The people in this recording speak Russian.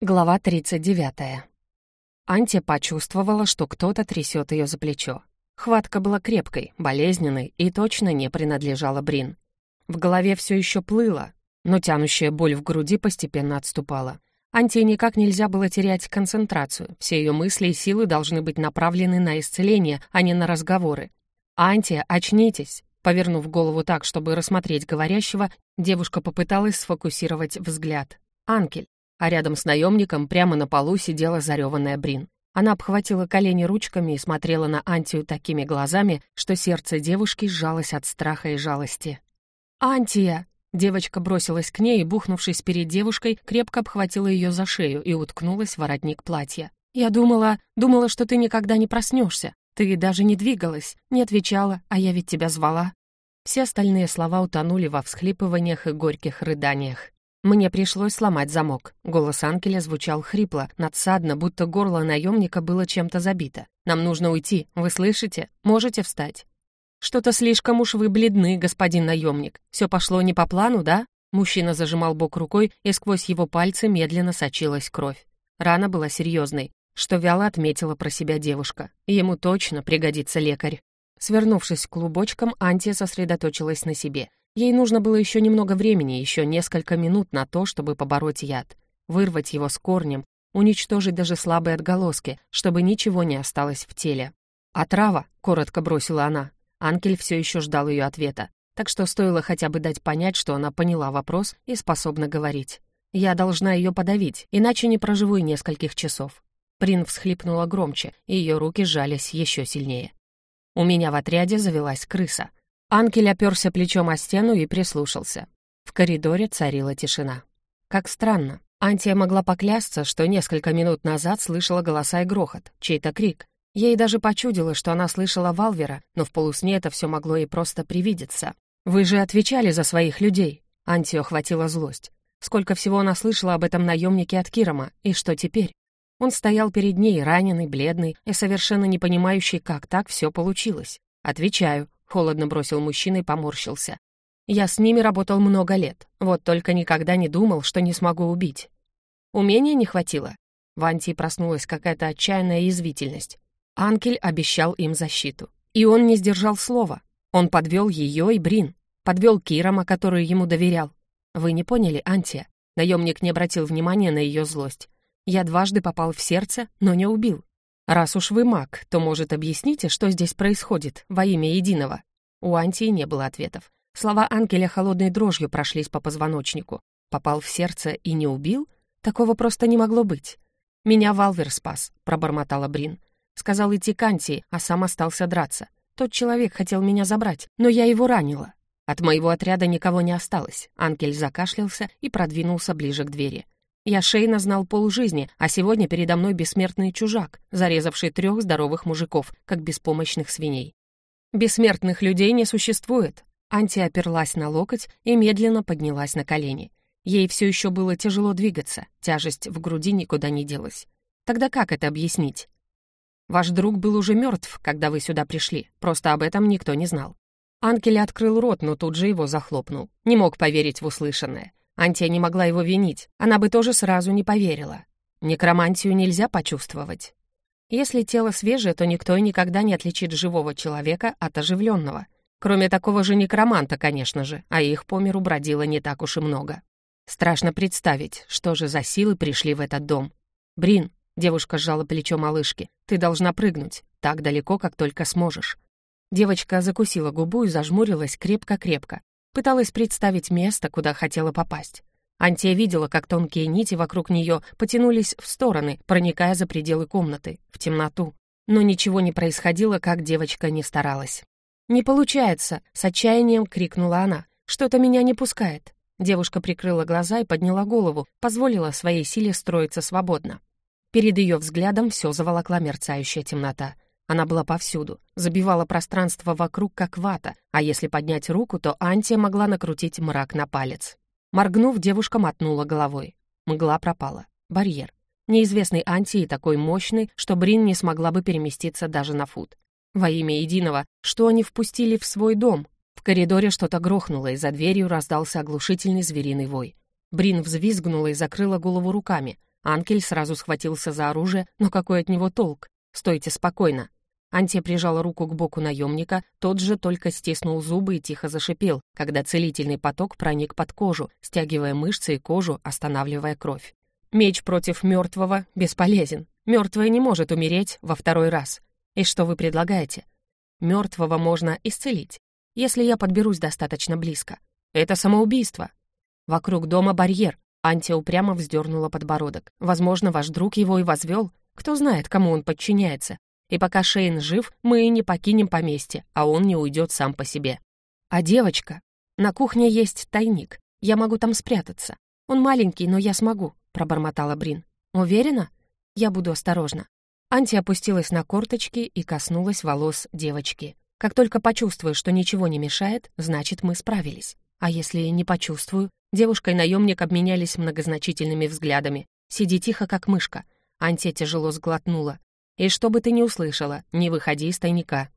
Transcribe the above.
Глава 39. Антия почувствовала, что кто-то трясет ее за плечо. Хватка была крепкой, болезненной и точно не принадлежала Брин. В голове все еще плыло, но тянущая боль в груди постепенно отступала. Антии никак нельзя было терять концентрацию, все ее мысли и силы должны быть направлены на исцеление, а не на разговоры. «Антия, очнитесь!» Повернув голову так, чтобы рассмотреть говорящего, девушка попыталась сфокусировать взгляд. «Анкель, а рядом с наемником прямо на полу сидела зареванная Брин. Она обхватила колени ручками и смотрела на Антию такими глазами, что сердце девушки сжалось от страха и жалости. «Антия!» Девочка бросилась к ней и, бухнувшись перед девушкой, крепко обхватила ее за шею и уткнулась в воротник платья. «Я думала, думала, что ты никогда не проснешься. Ты даже не двигалась, не отвечала, а я ведь тебя звала». Все остальные слова утонули во всхлипываниях и горьких рыданиях. Мне пришлось сломать замок. Голос Анкеля звучал хрипло, надсадно, будто горло наемника было чем-то забито. «Нам нужно уйти, вы слышите? Можете встать?» «Что-то слишком уж вы бледны, господин наемник. Все пошло не по плану, да?» Мужчина зажимал бок рукой, и сквозь его пальцы медленно сочилась кровь. Рана была серьезной, что вяло отметила про себя девушка. Ему точно пригодится лекарь. Свернувшись клубочком, Антия сосредоточилась на себе. Ей нужно было еще немного времени, еще несколько минут на то, чтобы побороть яд, вырвать его с корнем, уничтожить даже слабые отголоски, чтобы ничего не осталось в теле. «Отрава», — коротко бросила она. Анкель все еще ждал ее ответа, так что стоило хотя бы дать понять, что она поняла вопрос и способна говорить. «Я должна ее подавить, иначе не проживу и нескольких часов». Прин всхлипнула громче, и ее руки сжались еще сильнее. У меня в отряде завелась крыса. Анкель оперся плечом о стену и прислушался. В коридоре царила тишина. Как странно. Антия могла поклясться, что несколько минут назад слышала голоса и грохот, чей-то крик. Ей даже почудилось, что она слышала Валвера, но в полусне это все могло ей просто привидеться. «Вы же отвечали за своих людей!» Антию охватила злость. Сколько всего она слышала об этом наемнике от Кирома, и что теперь? Он стоял перед ней, раненый, бледный и совершенно не понимающий, как так все получилось. «Отвечаю», Холодно бросил мужчина и поморщился. Я с ними работал много лет, вот только никогда не думал, что не смогу убить. Умения не хватило. В Антии проснулась какая-то отчаянная язвительность. Анкель обещал им защиту. И он не сдержал слова. Он подвел ее и Брин. Подвел Кирома, который ему доверял. Вы не поняли, Антия? Наемник не обратил внимания на ее злость. Я дважды попал в сердце, но не убил. «Раз уж вы маг, то, может, объясните, что здесь происходит во имя единого?» У Антии не было ответов. Слова Ангеля холодной дрожью прошлись по позвоночнику. Попал в сердце и не убил? Такого просто не могло быть. «Меня Валвер спас», — пробормотала Брин. Сказал идти к Антии, а сам остался драться. Тот человек хотел меня забрать, но я его ранила. От моего отряда никого не осталось. Анкель закашлялся и продвинулся ближе к двери. Я Шейна знал полжизни, а сегодня передо мной бессмертный чужак, зарезавший трех здоровых мужиков, как беспомощных свиней. Бессмертных людей не существует. Анти оперлась на локоть и медленно поднялась на колени. Ей все еще было тяжело двигаться, тяжесть в груди никуда не делась. Тогда как это объяснить? Ваш друг был уже мертв, когда вы сюда пришли, просто об этом никто не знал. Анкель открыл рот, но тут же его захлопнул. Не мог поверить в услышанное. Антия не могла его винить, она бы тоже сразу не поверила. Некромантию нельзя почувствовать. Если тело свежее, то никто и никогда не отличит живого человека от оживленного. Кроме такого же некроманта, конечно же, а их по миру бродило не так уж и много. Страшно представить, что же за силы пришли в этот дом. «Брин», — девушка сжала плечо малышки, — «ты должна прыгнуть, так далеко, как только сможешь». Девочка закусила губу и зажмурилась крепко-крепко, Пыталась представить место, куда хотела попасть. Антия видела, как тонкие нити вокруг нее потянулись в стороны, проникая за пределы комнаты, в темноту. Но ничего не происходило, как девочка не старалась. «Не получается!» — с отчаянием крикнула она. «Что-то меня не пускает!» Девушка прикрыла глаза и подняла голову, позволила своей силе строиться свободно. Перед ее взглядом все заволокла мерцающая темнота — она была повсюду, забивала пространство вокруг, как вата, а если поднять руку, то Антия могла накрутить мрак на палец. Моргнув, девушка мотнула головой. Мгла пропала. Барьер. Неизвестный Антии такой мощный, что Брин не смогла бы переместиться даже на фут. Во имя единого, что они впустили в свой дом? В коридоре что-то грохнуло, и за дверью раздался оглушительный звериный вой. Брин взвизгнула и закрыла голову руками. Анкель сразу схватился за оружие, но какой от него толк? «Стойте спокойно». Антия прижала руку к боку наемника, тот же только стиснул зубы и тихо зашипел, когда целительный поток проник под кожу, стягивая мышцы и кожу, останавливая кровь. Меч против мертвого бесполезен. Мертвое не может умереть во второй раз. И что вы предлагаете? Мертвого можно исцелить, если я подберусь достаточно близко. Это самоубийство. Вокруг дома барьер. Антия упрямо вздернула подбородок. Возможно, ваш друг его и возвел. Кто знает, кому он подчиняется. И пока Шейн жив, мы и не покинем поместье, а он не уйдет сам по себе. А девочка? На кухне есть тайник. Я могу там спрятаться. Он маленький, но я смогу, пробормотала Брин. Уверена? Я буду осторожна. Анти опустилась на корточки и коснулась волос девочки. Как только почувствую, что ничего не мешает, значит, мы справились. А если не почувствую? Девушка и наемник обменялись многозначительными взглядами. Сиди тихо, как мышка. Антия тяжело сглотнула. «И что бы ты ни услышала, не выходи из тайника.